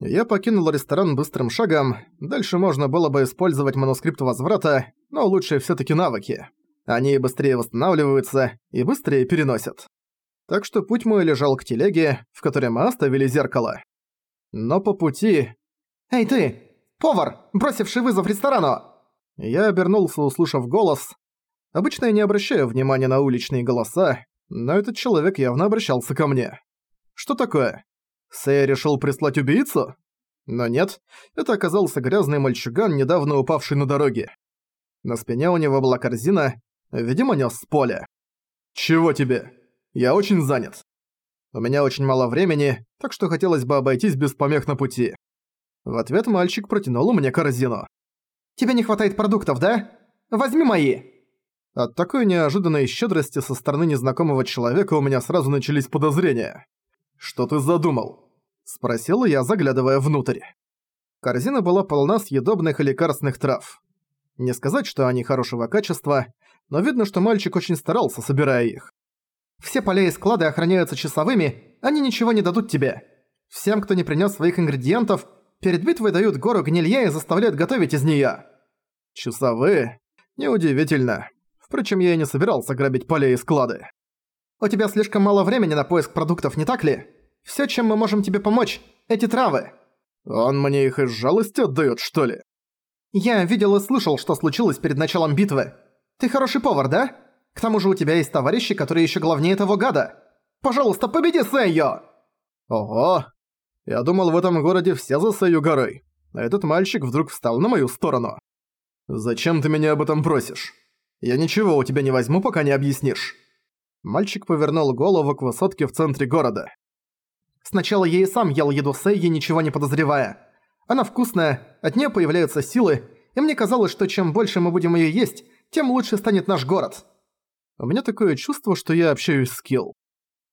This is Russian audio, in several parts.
Я покинул ресторан быстрым шагом, дальше можно было бы использовать манускрипт возврата, но лучше все таки навыки. Они быстрее восстанавливаются и быстрее переносят. Так что путь мой лежал к телеге, в которой мы оставили зеркало. Но по пути... «Эй ты! Повар, бросивший вызов ресторану!» Я обернулся, услышав голос. Обычно я не обращаю внимания на уличные голоса, но этот человек явно обращался ко мне. Что такое? Сэй решил прислать убийцу? Но нет, это оказался грязный мальчуган, недавно упавший на дороге. На спине у него была корзина, видимо, нес с поля. «Чего тебе? Я очень занят. У меня очень мало времени, так что хотелось бы обойтись без помех на пути». В ответ мальчик протянул мне корзину. «Тебе не хватает продуктов, да? Возьми мои!» От такой неожиданной щедрости со стороны незнакомого человека у меня сразу начались подозрения. «Что ты задумал?» – спросил я, заглядывая внутрь. Корзина была полна съедобных и лекарственных трав. Не сказать, что они хорошего качества, но видно, что мальчик очень старался, собирая их. «Все поля и склады охраняются часовыми, они ничего не дадут тебе. Всем, кто не принес своих ингредиентов, перед битвой дают гору гнилья и заставляют готовить из нее. «Часовые? Неудивительно. Впрочем, я и не собирался грабить поля и склады. У тебя слишком мало времени на поиск продуктов, не так ли? Всё, чем мы можем тебе помочь, эти травы. Он мне их из жалости отдаёт, что ли? Я видел и слышал, что случилось перед началом битвы. Ты хороший повар, да? К тому же у тебя есть товарищи, которые ещё главнее того гада. Пожалуйста, победи Сэйо! Ого! Я думал, в этом городе все за Сэйю горой. А этот мальчик вдруг встал на мою сторону. Зачем ты меня об этом просишь? Я ничего у тебя не возьму, пока не объяснишь. Мальчик повернул голову к высотке в центре города. Сначала я и сам ел еду Сэйи, ничего не подозревая. Она вкусная, от нее появляются силы, и мне казалось, что чем больше мы будем ее есть, тем лучше станет наш город. У меня такое чувство, что я общаюсь с Килл.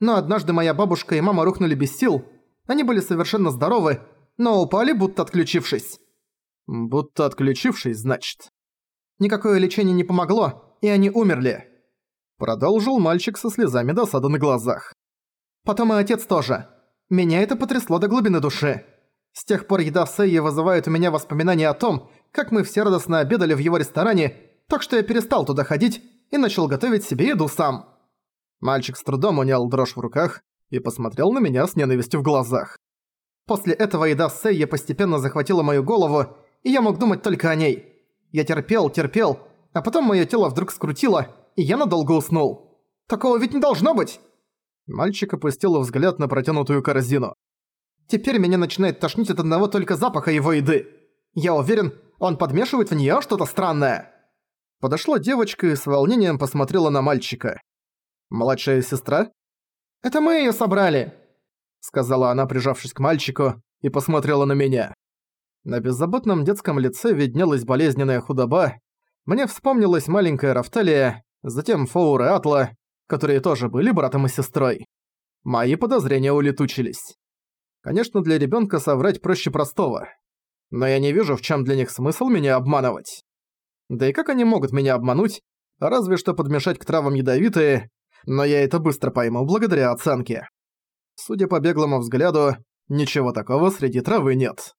Но однажды моя бабушка и мама рухнули без сил. Они были совершенно здоровы, но упали, будто отключившись. Будто отключившись, значит. Никакое лечение не помогло, и они умерли. Продолжил мальчик со слезами досады на глазах. Потом и отец тоже. Меня это потрясло до глубины души. С тех пор еда Сэйи вызывает у меня воспоминания о том, как мы все радостно обедали в его ресторане, так что я перестал туда ходить и начал готовить себе еду сам. Мальчик с трудом унял дрожь в руках и посмотрел на меня с ненавистью в глазах. После этого еда Сэйи постепенно захватила мою голову, и я мог думать только о ней. Я терпел, терпел, а потом моё тело вдруг скрутило, и я надолго уснул. Такого ведь не должно быть!» Мальчик опустил взгляд на протянутую корзину. «Теперь меня начинает тошнить от одного только запаха его еды. Я уверен, он подмешивает в неё что-то странное». Подошла девочка и с волнением посмотрела на мальчика. «Младшая сестра?» «Это мы её собрали», — сказала она, прижавшись к мальчику, и посмотрела на меня. На беззаботном детском лице виднелась болезненная худоба. Мне вспомнилась маленькая Рафталия, затем Фоур и Атла, которые тоже были братом и сестрой. Мои подозрения улетучились. Конечно, для ребенка соврать проще простого. Но я не вижу, в чем для них смысл меня обманывать. Да и как они могут меня обмануть, разве что подмешать к травам ядовитые, но я это быстро пойму благодаря оценке. Судя по беглому взгляду, ничего такого среди травы нет.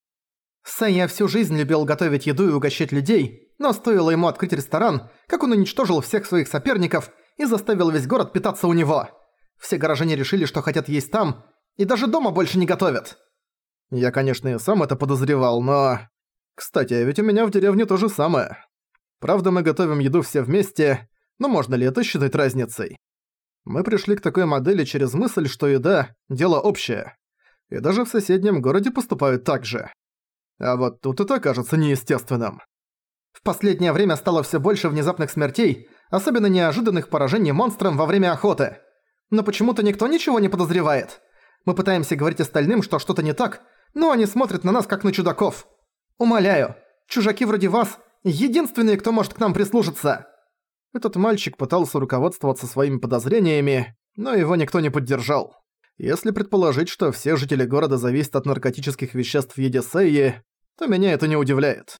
Сэйя всю жизнь любил готовить еду и угощать людей, но стоило ему открыть ресторан, как он уничтожил всех своих соперников и заставил весь город питаться у него. Все горожане решили, что хотят есть там, и даже дома больше не готовят. Я, конечно, и сам это подозревал, но... Кстати, ведь у меня в деревне то же самое. Правда, мы готовим еду все вместе, но можно ли это считать разницей? Мы пришли к такой модели через мысль, что еда – дело общее. И даже в соседнем городе поступают так же. А вот тут это кажется неестественным. В последнее время стало все больше внезапных смертей, особенно неожиданных поражений монстрам во время охоты. Но почему-то никто ничего не подозревает. Мы пытаемся говорить остальным, что что-то не так, но они смотрят на нас как на чудаков. Умоляю, чужаки вроде вас – единственные, кто может к нам прислушаться. Этот мальчик пытался руководствоваться своими подозрениями, но его никто не поддержал. Если предположить, что все жители города зависят от наркотических веществ в еде Сейи, то меня это не удивляет.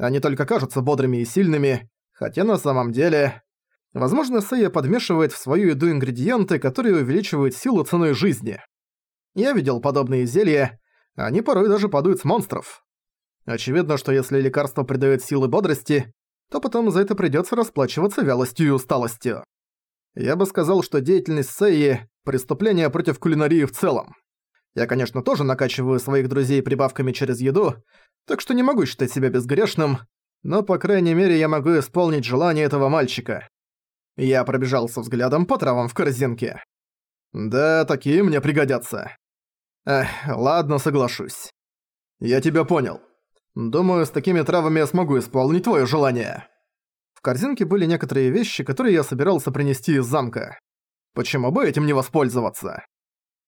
Они только кажутся бодрыми и сильными, хотя на самом деле... Возможно, Сэйя подмешивает в свою еду ингредиенты, которые увеличивают силу ценой жизни. Я видел подобные зелья, Они порой даже падают с монстров. Очевидно, что если лекарство придает силы бодрости, то потом за это придется расплачиваться вялостью и усталостью. Я бы сказал, что деятельность Сэйи – преступление против кулинарии в целом. Я, конечно, тоже накачиваю своих друзей прибавками через еду, так что не могу считать себя безгрешным, но, по крайней мере, я могу исполнить желание этого мальчика. Я пробежался взглядом по травам в корзинке. Да, такие мне пригодятся. Эх, ладно, соглашусь. Я тебя понял. Думаю, с такими травами я смогу исполнить твое желание. В корзинке были некоторые вещи, которые я собирался принести из замка. Почему бы этим не воспользоваться?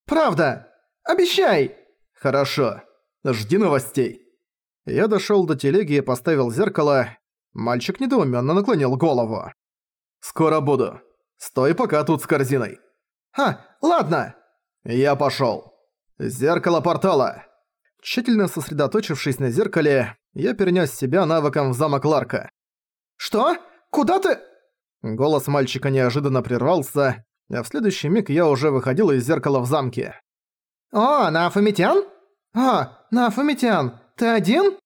Правда! Обещай! Хорошо. Жди новостей. Я дошёл до телеги и поставил зеркало. Мальчик недоумённо наклонил голову. «Скоро буду. Стой пока тут с корзиной». «Ха, ладно!» «Я пошёл. Зеркало портала!» Тщательно сосредоточившись на зеркале, я перенес себя навыком в замок Ларка. «Что? Куда ты?» Голос мальчика неожиданно прервался, а в следующий миг я уже выходил из зеркала в замке. «О, на Афамитян? А, на Афамитян, ты один?»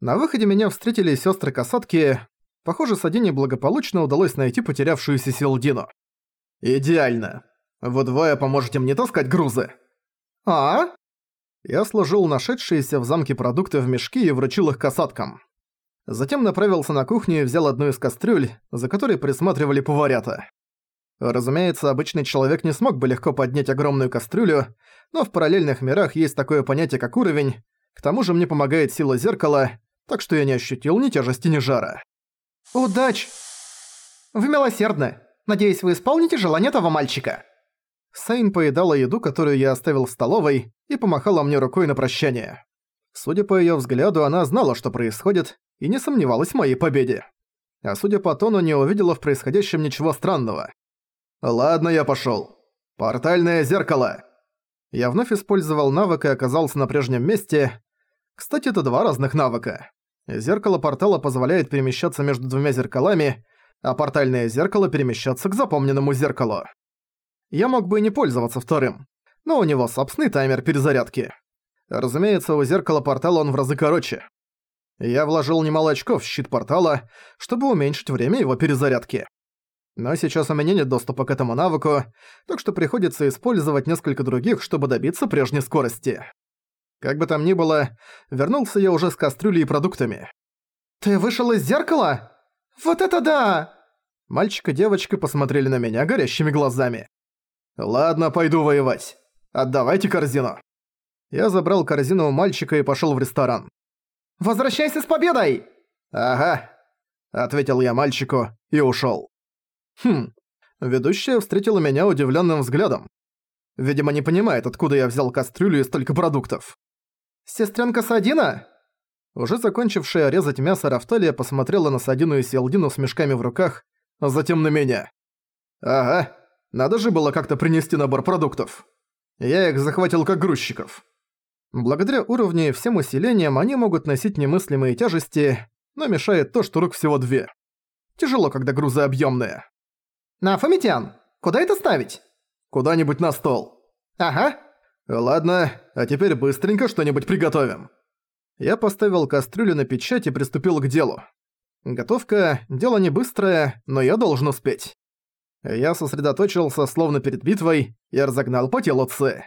На выходе меня встретили сестры-касатки. Похоже, Садине благополучно удалось найти потерявшуюся Силдину. «Идеально. Вы двое поможете мне таскать грузы». «А?» Я сложил нашедшиеся в замке продукты в мешки и вручил их касаткам. Затем направился на кухню и взял одну из кастрюль, за которой присматривали поварята. Разумеется, обычный человек не смог бы легко поднять огромную кастрюлю, но в параллельных мирах есть такое понятие как уровень, к тому же мне помогает сила зеркала, так что я не ощутил ни тяжести, ни жара. «Удач! Вы милосердны. Надеюсь, вы исполните желание этого мальчика». Сайн поедала еду, которую я оставил в столовой, и помахала мне рукой на прощание. Судя по её взгляду, она знала, что происходит, и не сомневалась в моей победе. А судя по тону, не увидела в происходящем ничего странного. «Ладно, я пошёл. Портальное зеркало!» Я вновь использовал навык и оказался на прежнем месте. Кстати, это два разных навыка. Зеркало портала позволяет перемещаться между двумя зеркалами, а портальное зеркало перемещаться к запомненному зеркалу. Я мог бы и не пользоваться вторым, но у него собственный таймер перезарядки. Разумеется, у зеркала портала он в разы короче. Я вложил немало очков в щит портала, чтобы уменьшить время его перезарядки. Но сейчас у меня нет доступа к этому навыку, так что приходится использовать несколько других, чтобы добиться прежней скорости. Как бы там ни было, вернулся я уже с кастрюлей и продуктами. «Ты вышел из зеркала? Вот это да!» Мальчик и девочка посмотрели на меня горящими глазами. «Ладно, пойду воевать. Отдавайте корзину». Я забрал корзину у мальчика и пошёл в ресторан. «Возвращайся с победой!» «Ага», — ответил я мальчику и ушёл. Хм, ведущая встретила меня удивленным взглядом. Видимо, не понимает, откуда я взял кастрюлю и столько продуктов. «Сестрёнка Садина?» Уже закончившая резать мясо Рафталия посмотрела на Садину и Селдину с мешками в руках, а затем на меня. «Ага, надо же было как-то принести набор продуктов. Я их захватил как грузчиков». Благодаря уровню и всем усилениям они могут носить немыслимые тяжести, но мешает то, что рук всего две. Тяжело, когда грузы объемные. «На, Фомитян, куда это ставить?» «Куда-нибудь на стол». «Ага». «Ладно, а теперь быстренько что-нибудь приготовим». Я поставил кастрюлю на печать и приступил к делу. Готовка – дело не быстрое, но я должен успеть. Я сосредоточился, словно перед битвой, и разогнал по телу Ц.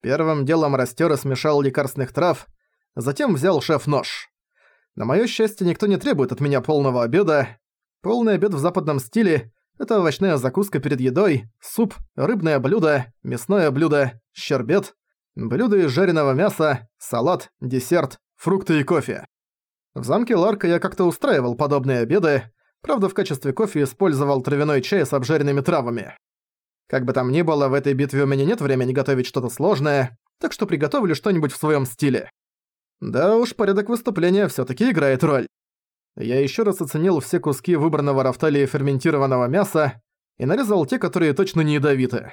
Первым делом растер и смешал лекарственных трав, затем взял шеф-нож. На моё счастье, никто не требует от меня полного обеда. Полный обед в западном стиле это овощная закуска перед едой, суп, рыбное блюдо, мясное блюдо, щербет, блюдо из жареного мяса, салат, десерт, фрукты и кофе. В замке Ларка я как-то устраивал подобные обеды, правда в качестве кофе использовал травяной чай с обжаренными травами. Как бы там ни было, в этой битве у меня нет времени готовить что-то сложное, так что приготовлю что-нибудь в своем стиле. Да уж, порядок выступления все таки играет роль. Я еще раз оценил все куски выбранного рафталии ферментированного мяса и нарезал те, которые точно не ядовиты.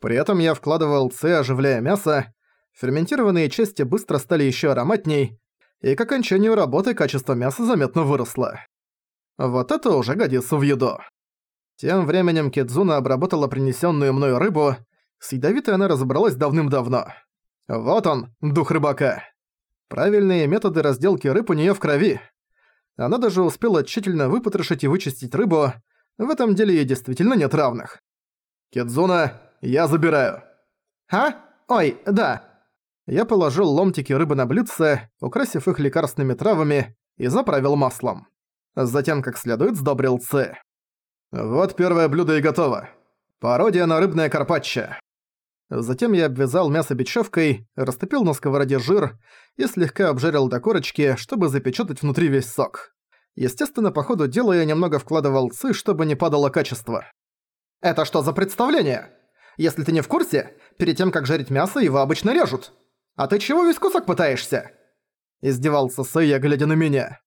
При этом я вкладывал С, оживляя мясо, ферментированные части быстро стали еще ароматней, и к окончанию работы качество мяса заметно выросло. Вот это уже годится в еду. Тем временем Кедзуна обработала принесенную мною рыбу, с ядовитой она разобралась давным-давно. Вот он, дух рыбака. Правильные методы разделки рыб у неё в крови. Она даже успела тщательно выпотрошить и вычистить рыбу. В этом деле ей действительно нет равных. «Кедзуна, я забираю». «А? Ой, да». Я положил ломтики рыбы на блюдце, украсив их лекарственными травами, и заправил маслом. Затем, как следует, сдобрил Ц. Вот первое блюдо и готово. Пародия на рыбное карпаччо. Затем я обвязал мясо бечевкой, растопил на сковороде жир и слегка обжарил до корочки, чтобы запечатать внутри весь сок. Естественно, по ходу дела я немного вкладывал ци, чтобы не падало качество. «Это что за представление? Если ты не в курсе, перед тем, как жарить мясо, его обычно режут. А ты чего весь кусок пытаешься?» Издевался Сэйя, глядя на меня.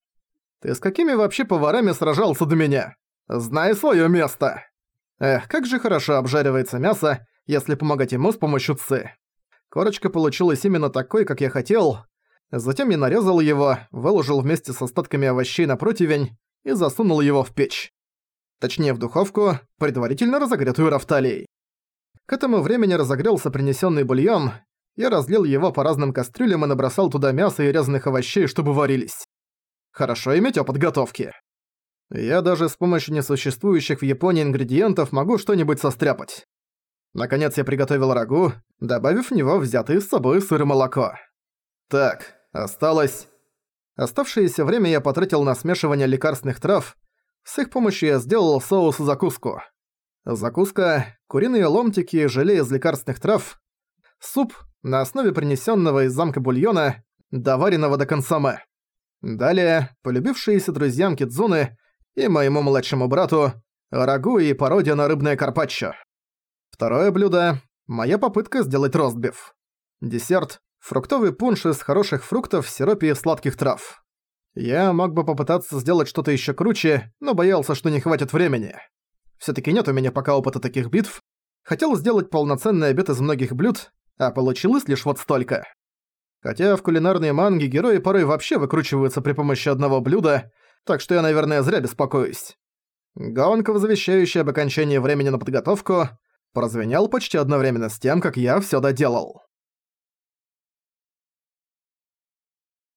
«Ты с какими вообще поварами сражался до меня? Знай своё место!» Эх, как же хорошо обжаривается мясо, если помогать ему с помощью ци. Корочка получилась именно такой, как я хотел. Затем я нарезал его, выложил вместе с остатками овощей на противень и засунул его в печь. Точнее, в духовку, предварительно разогретую рафталией. К этому времени разогрелся принесенный бульон, я разлил его по разным кастрюлям и набросал туда мясо и резаных овощей, чтобы варились. Хорошо иметь опыт готовки. Я даже с помощью несуществующих в Японии ингредиентов могу что-нибудь состряпать. Наконец я приготовил рагу, добавив в него взятые с собой сыр и молоко. Так, осталось... Оставшееся время я потратил на смешивание лекарственных трав. С их помощью я сделал соус и закуску. Закуска – куриные ломтики, желе из лекарственных трав, суп на основе принесенного из замка бульона, доваренного до консоме. Далее, полюбившиеся друзьям Кидзуны и моему младшему брату, рагу и пародия на рыбное карпаччо. Второе блюдо – моя попытка сделать ростбиф. Десерт – фруктовый пунш из хороших фруктов, сиропе и сладких трав. Я мог бы попытаться сделать что-то еще круче, но боялся, что не хватит времени. все таки нет у меня пока опыта таких битв. Хотел сделать полноценный обед из многих блюд, а получилось лишь вот столько. Хотя в кулинарной манге герои порой вообще выкручиваются при помощи одного блюда, так что я, наверное, зря беспокоюсь. Гонка, возвещающая об окончании времени на подготовку, прозвенел почти одновременно с тем, как я всё доделал.